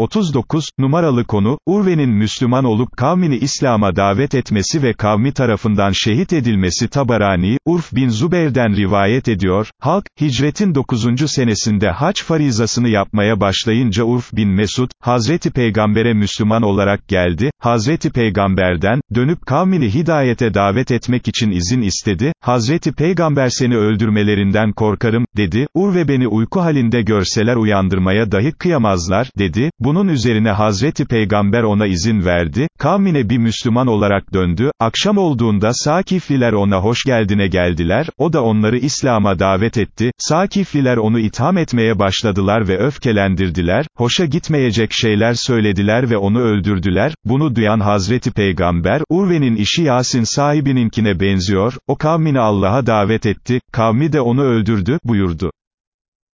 39, numaralı konu, Urve'nin Müslüman olup kavmini İslam'a davet etmesi ve kavmi tarafından şehit edilmesi Tabarani, Urf bin Zubeyr'den rivayet ediyor, halk, hicretin 9. senesinde haç farizasını yapmaya başlayınca Urf bin Mesud, Hazreti Peygamber'e Müslüman olarak geldi, Hazreti Peygamber'den, dönüp kavmini hidayete davet etmek için izin istedi, Hazreti Peygamber seni öldürmelerinden korkarım, dedi, Urve beni uyku halinde görseler uyandırmaya dahi kıyamazlar, dedi, bunun üzerine Hazreti Peygamber ona izin verdi, kavmine bir Müslüman olarak döndü, akşam olduğunda Sakifliler ona hoş geldine geldiler, o da onları İslam'a davet etti, Sakifliler onu itham etmeye başladılar ve öfkelendirdiler, hoşa gitmeyecek şeyler söylediler ve onu öldürdüler, bunu duyan Hazreti Peygamber, Urve'nin işi Yasin sahibininkine benziyor, o kavmini Allah'a davet etti, kavmi de onu öldürdü, buyurdu.